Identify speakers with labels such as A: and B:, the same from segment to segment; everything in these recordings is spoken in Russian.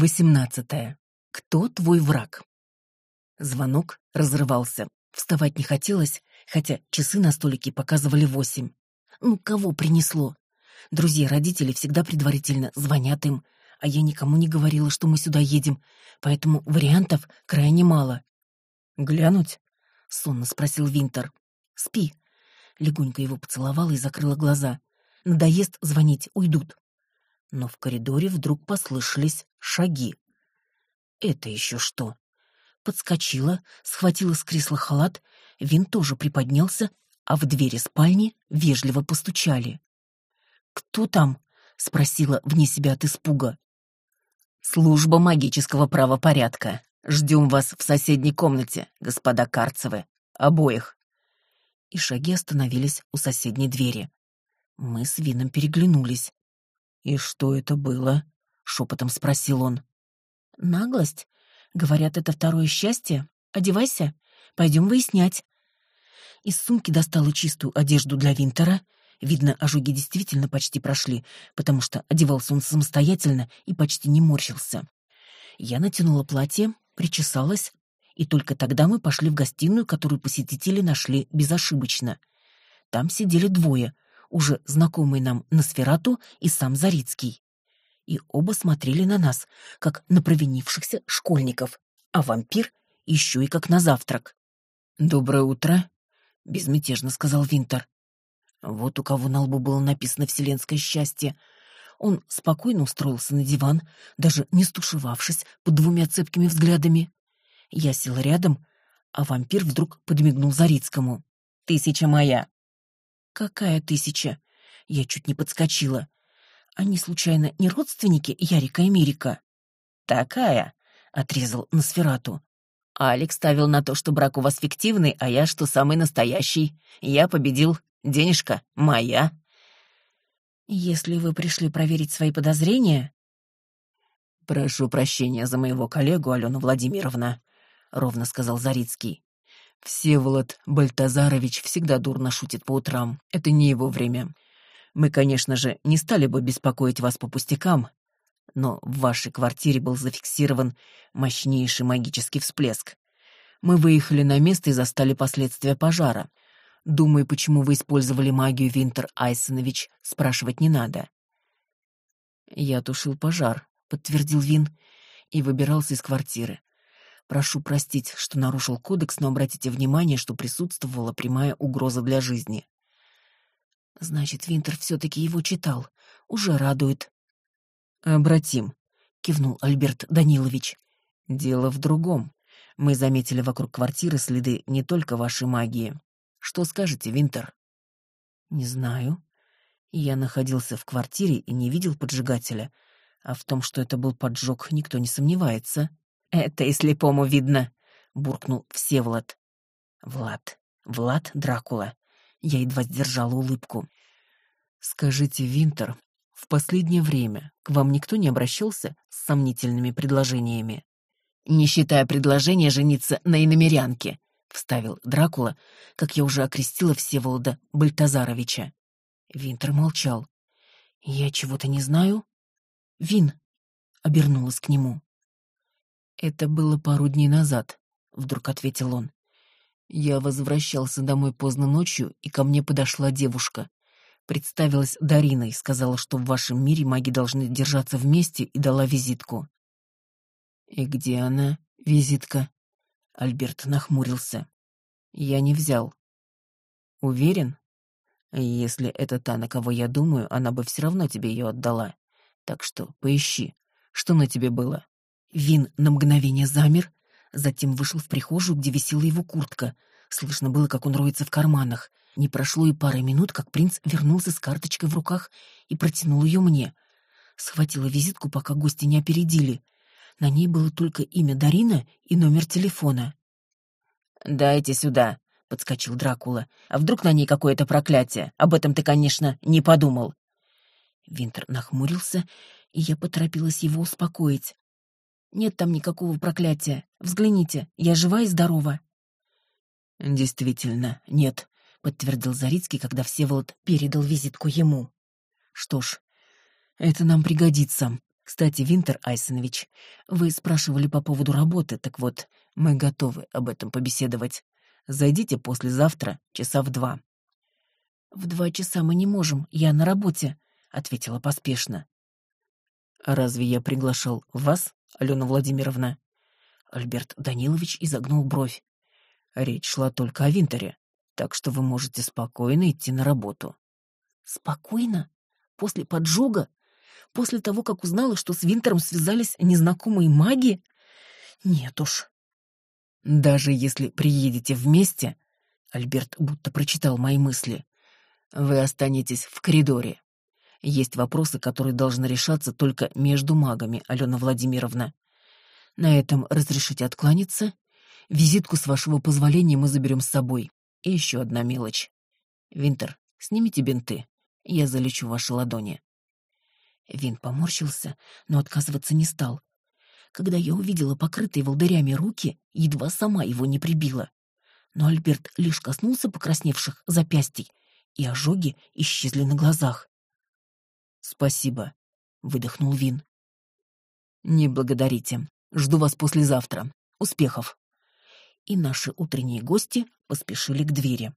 A: Восемнадцатое. Кто твой враг? Звонок разрывался. Вставать не хотелось, хотя часы на столике показывали восемь. Ну, кого принесло? Друзья-родители всегда предварительно звонят им, а я никому не говорила, что мы сюда едем, поэтому вариантов крайне мало. «Глянуть?» — сонно спросил Винтер. «Спи». Легонько его поцеловала и закрыла глаза. «Надоест звонить, уйдут» но в коридоре вдруг послышались шаги. Это еще что? Подскочила, схватила с кресла халат, Вин тоже приподнялся, а в двери спальни вежливо постучали. «Кто там?» — спросила вне себя от испуга. «Служба магического правопорядка. Ждем вас в соседней комнате, господа Карцевы. Обоих». И шаги остановились у соседней двери. Мы с Вином переглянулись. «И что это было?» — шепотом спросил он. «Наглость. Говорят, это второе счастье. Одевайся. Пойдем выяснять». Из сумки достала чистую одежду для Винтера. Видно, ожоги действительно почти прошли, потому что одевался он самостоятельно и почти не морщился. Я натянула платье, причесалась, и только тогда мы пошли в гостиную, которую посетители нашли безошибочно. Там сидели двое — уже знакомый нам Носферату и сам Зарицкий. И оба смотрели на нас, как на провинившихся школьников, а вампир еще и как на завтрак. «Доброе утро», — безмятежно сказал Винтер. Вот у кого на лбу было написано «Вселенское счастье». Он спокойно устроился на диван, даже не стушевавшись под двумя цепкими взглядами. Я села рядом, а вампир вдруг подмигнул Зарицкому. «Тысяча моя!» «Какая тысяча?» Я чуть не подскочила. «Они, случайно, не родственники Ярика и Мирика?» «Такая», — отрезал Носферату. «Алекс ставил на то, что брак у вас фиктивный, а я, что самый настоящий. Я победил. Денежка моя». «Если вы пришли проверить свои подозрения...» «Прошу прощения за моего коллегу, Алену Владимировна», — ровно сказал Зарицкий. Всеволод Бальтазарович всегда дурно шутит по утрам. Это не его время. Мы, конечно же, не стали бы беспокоить вас по пустякам, но в вашей квартире был зафиксирован мощнейший магический всплеск. Мы выехали на место и застали последствия пожара. Думаю, почему вы использовали магию, Винтер Айсонович, спрашивать не надо. Я тушил пожар, подтвердил Вин, и выбирался из квартиры. Прошу простить, что нарушил кодекс, но обратите внимание, что присутствовала прямая угроза для жизни. Значит, Винтер все-таки его читал. Уже радует. Обратим, кивнул Альберт Данилович. Дело в другом. Мы заметили вокруг квартиры следы не только вашей магии. Что скажете, Винтер? Не знаю. Я находился в квартире и не видел поджигателя, а в том, что это был поджог, никто не сомневается. «Это и слепому видно», — буркнул Всеволод. «Влад, Влад Дракула». Я едва сдержала улыбку. «Скажите, Винтер, в последнее время к вам никто не обращался с сомнительными предложениями?» «Не считая предложения жениться на иномерянке», — вставил Дракула, как я уже окрестила Всеволода Бальтазаровича. Винтер молчал. «Я чего-то не знаю?» «Вин», — обернулась к нему. «Это было пару дней назад», — вдруг ответил он. «Я возвращался домой поздно ночью, и ко мне подошла девушка. Представилась Дариной, сказала, что в вашем мире маги должны держаться вместе, и дала визитку». «И где она, визитка?» Альберт нахмурился. «Я не взял». «Уверен?» «Если это та, на кого я думаю, она бы все равно тебе ее отдала. Так что поищи, что на тебе было». Вин на мгновение замер, затем вышел в прихожую, где висела его куртка. Слышно было, как он роется в карманах. Не прошло и пары минут, как принц вернулся с карточкой в руках и протянул ее мне. Схватила визитку, пока гости не опередили. На ней было только имя Дарина и номер телефона. «Дайте сюда», — подскочил Дракула. «А вдруг на ней какое-то проклятие? Об этом ты, конечно, не подумал». Винтер нахмурился, и я поторопилась его успокоить. Нет там никакого проклятия. Взгляните, я жива и здорова». «Действительно, нет», — подтвердил Зарицкий, когда Всеволод передал визитку ему. «Что ж, это нам пригодится. Кстати, Винтер Айсенович, вы спрашивали по поводу работы, так вот, мы готовы об этом побеседовать. Зайдите послезавтра, часа в два. В два часа мы не можем, я на работе, ответила поспешно. Разве я приглашал вас, Алена Владимировна? Альберт Данилович изогнул бровь. Речь шла только о Винтере, так что вы можете спокойно идти на работу. Спокойно? После поджога? После того, как узнала, что с Винтером связались незнакомые маги? Нет уж. Даже если приедете вместе, Альберт будто прочитал мои мысли, вы останетесь в коридоре. Есть вопросы, которые должны решаться только между магами, Алена Владимировна. На этом разрешите откланяться. Визитку, с вашего позволения, мы заберем с собой. И еще одна мелочь. Винтер, снимите бинты. Я залечу ваши ладони. Вин поморщился, но отказываться не стал. Когда я увидела покрытые волдырями руки, едва сама его не прибила. Но Альберт лишь коснулся покрасневших запястий, и ожоги исчезли на глазах. «Спасибо», — выдохнул Вин. «Не благодарите. Жду вас послезавтра. Успехов!» И наши утренние гости поспешили к двери.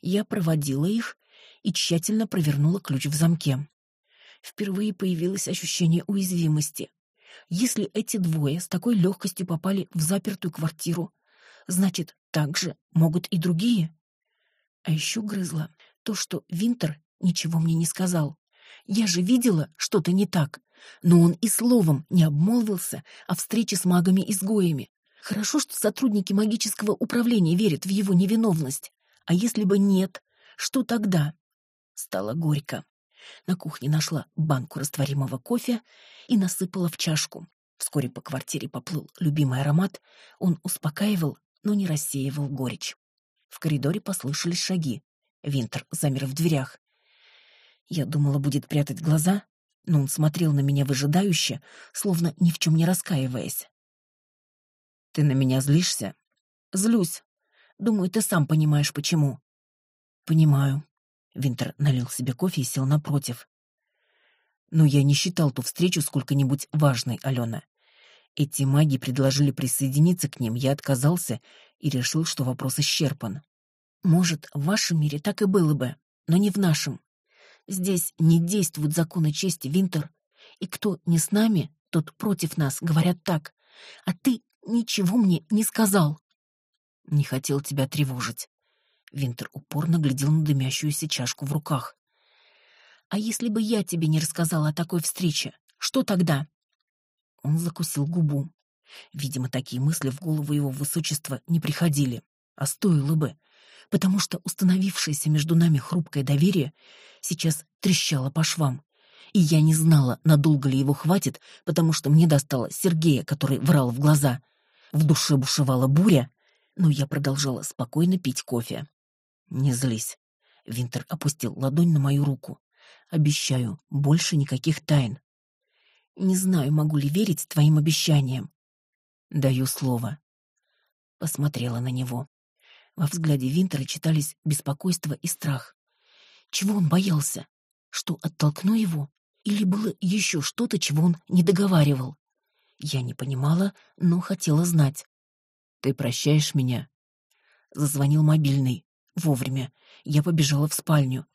A: Я проводила их и тщательно провернула ключ в замке. Впервые появилось ощущение уязвимости. Если эти двое с такой легкостью попали в запертую квартиру, значит, так же могут и другие. А еще грызла то, что Винтер ничего мне не сказал. Я же видела что-то не так, но он и словом не обмолвился о встрече с магами-изгоями. Хорошо, что сотрудники магического управления верят в его невиновность. А если бы нет, что тогда? Стало горько. На кухне нашла банку растворимого кофе и насыпала в чашку. Вскоре по квартире поплыл любимый аромат. Он успокаивал, но не рассеивал горечь. В коридоре послышались шаги. Винтер замер в дверях. Я думала, будет прятать глаза, но он смотрел на меня выжидающе, словно ни в чем не раскаиваясь. «Ты на меня злишься?» «Злюсь. Думаю, ты сам понимаешь, почему». «Понимаю». Винтер налил себе кофе и сел напротив. «Но я не считал ту встречу сколько-нибудь важной, Алена. Эти маги предложили присоединиться к ним, я отказался и решил, что вопрос исчерпан. Может, в вашем мире так и было бы, но не в нашем. Здесь не действуют законы чести, Винтер. И кто не с нами, тот против нас, говорят так. А ты ничего мне не сказал. Не хотел тебя тревожить. Винтер упорно глядел на дымящуюся чашку в руках. А если бы я тебе не рассказала о такой встрече, что тогда? Он закусил губу. Видимо, такие мысли в голову его высочества не приходили. А стоило бы потому что установившееся между нами хрупкое доверие сейчас трещало по швам. И я не знала, надолго ли его хватит, потому что мне досталось Сергея, который врал в глаза. В душе бушевала буря, но я продолжала спокойно пить кофе. «Не злись». Винтер опустил ладонь на мою руку. «Обещаю, больше никаких тайн». «Не знаю, могу ли верить твоим обещаниям». «Даю слово». Посмотрела на него. Во взгляде Винтера читались беспокойство и страх. Чего он боялся? Что оттолкну его? Или было еще что-то, чего он не договаривал? Я не понимала, но хотела знать. «Ты прощаешь меня?» Зазвонил мобильный. Вовремя. Я побежала в спальню.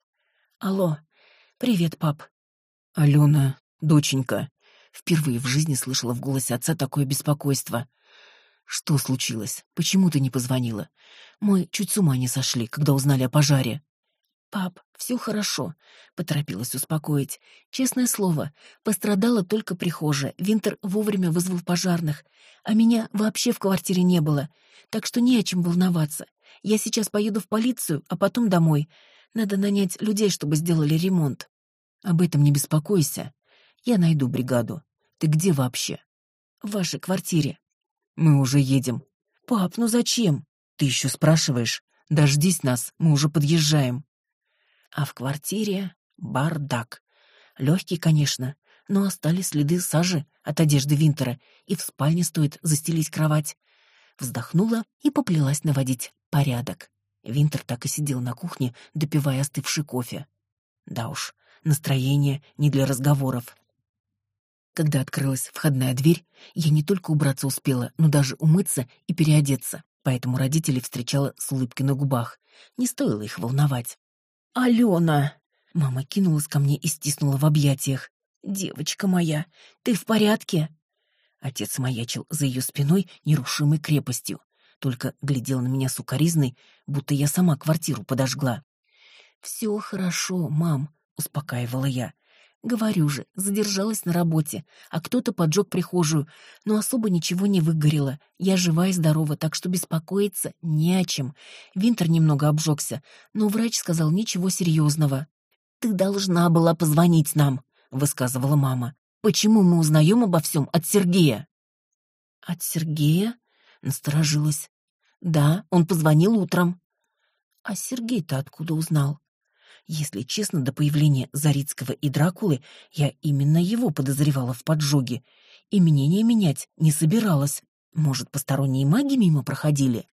A: «Алло. Привет, пап». «Алена, доченька». Впервые в жизни слышала в голосе отца такое беспокойство. «Что случилось? Почему ты не позвонила? Мы чуть с ума не сошли, когда узнали о пожаре». «Пап, все хорошо», — поторопилась успокоить. «Честное слово, пострадала только прихожая. Винтер вовремя вызвал пожарных, а меня вообще в квартире не было, так что не о чем волноваться. Я сейчас поеду в полицию, а потом домой. Надо нанять людей, чтобы сделали ремонт». «Об этом не беспокойся. Я найду бригаду. Ты где вообще?» «В вашей квартире. Мы уже едем. Пап, ну зачем? Ты еще спрашиваешь? Дождись нас, мы уже подъезжаем. А в квартире бардак. Легкий, конечно, но остались следы сажи от одежды Винтера, и в спальне стоит застелить кровать. Вздохнула и поплелась наводить порядок. Винтер так и сидел на кухне, допивая остывший кофе. Да уж, настроение не для разговоров. Когда открылась входная дверь, я не только убраться успела, но даже умыться и переодеться, поэтому родителей встречала с улыбкой на губах. Не стоило их волновать. «Алена!» Мама кинулась ко мне и стиснула в объятиях. «Девочка моя, ты в порядке?» Отец маячил за ее спиной нерушимой крепостью, только глядел на меня сукоризной, будто я сама квартиру подожгла. «Все хорошо, мам», — успокаивала я. «Говорю же, задержалась на работе, а кто-то поджег прихожую, но особо ничего не выгорело. Я жива и здорова, так что беспокоиться не о чем. Винтер немного обжегся, но врач сказал ничего серьезного». «Ты должна была позвонить нам», — высказывала мама. «Почему мы узнаем обо всем от Сергея?» «От Сергея?» — насторожилась. «Да, он позвонил утром». «А Сергей-то откуда узнал?» Если честно, до появления Зарицкого и Дракулы я именно его подозревала в поджоге, и мнение менять не собиралась. Может, посторонние маги мимо проходили?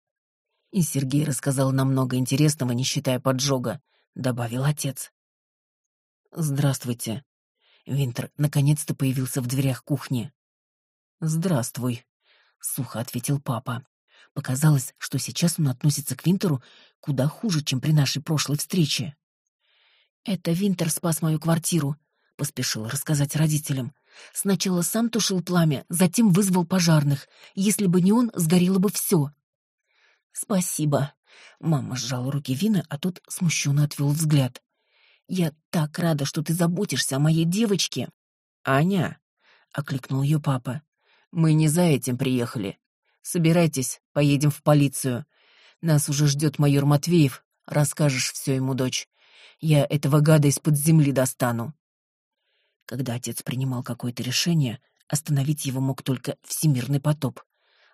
A: И Сергей рассказал нам много интересного, не считая поджога, добавил отец. «Здравствуйте». Винтер наконец-то появился в дверях кухни. «Здравствуй», — сухо ответил папа. Показалось, что сейчас он относится к Винтеру куда хуже, чем при нашей прошлой встрече. «Это Винтер спас мою квартиру», — поспешил рассказать родителям. «Сначала сам тушил пламя, затем вызвал пожарных. Если бы не он, сгорело бы все». «Спасибо». Мама сжала руки Вина, а тот смущенно отвел взгляд. Я так рада, что ты заботишься о моей девочке. Аня, окликнул ее папа. Мы не за этим приехали. Собирайтесь, поедем в полицию. Нас уже ждет майор Матвеев. Расскажешь все ему, дочь. Я этого гада из-под земли достану. Когда отец принимал какое-то решение, остановить его мог только всемирный потоп.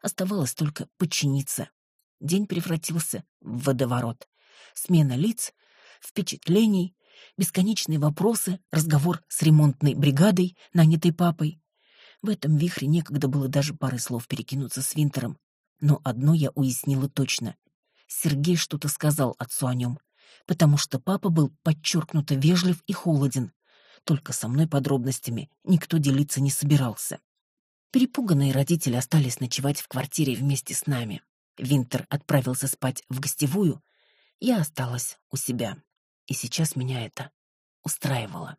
A: Оставалось только подчиниться. День превратился в водоворот. Смена лиц, впечатлений, бесконечные вопросы, разговор с ремонтной бригадой, нанятой папой. В этом вихре некогда было даже пары слов перекинуться с Винтером. Но одно я уяснила точно. Сергей что-то сказал отцу о нем, потому что папа был подчеркнуто вежлив и холоден. Только со мной подробностями никто делиться не собирался. Перепуганные родители остались ночевать в квартире вместе с нами. Винтер отправился спать в гостевую, я осталась у себя. И сейчас меня это устраивало.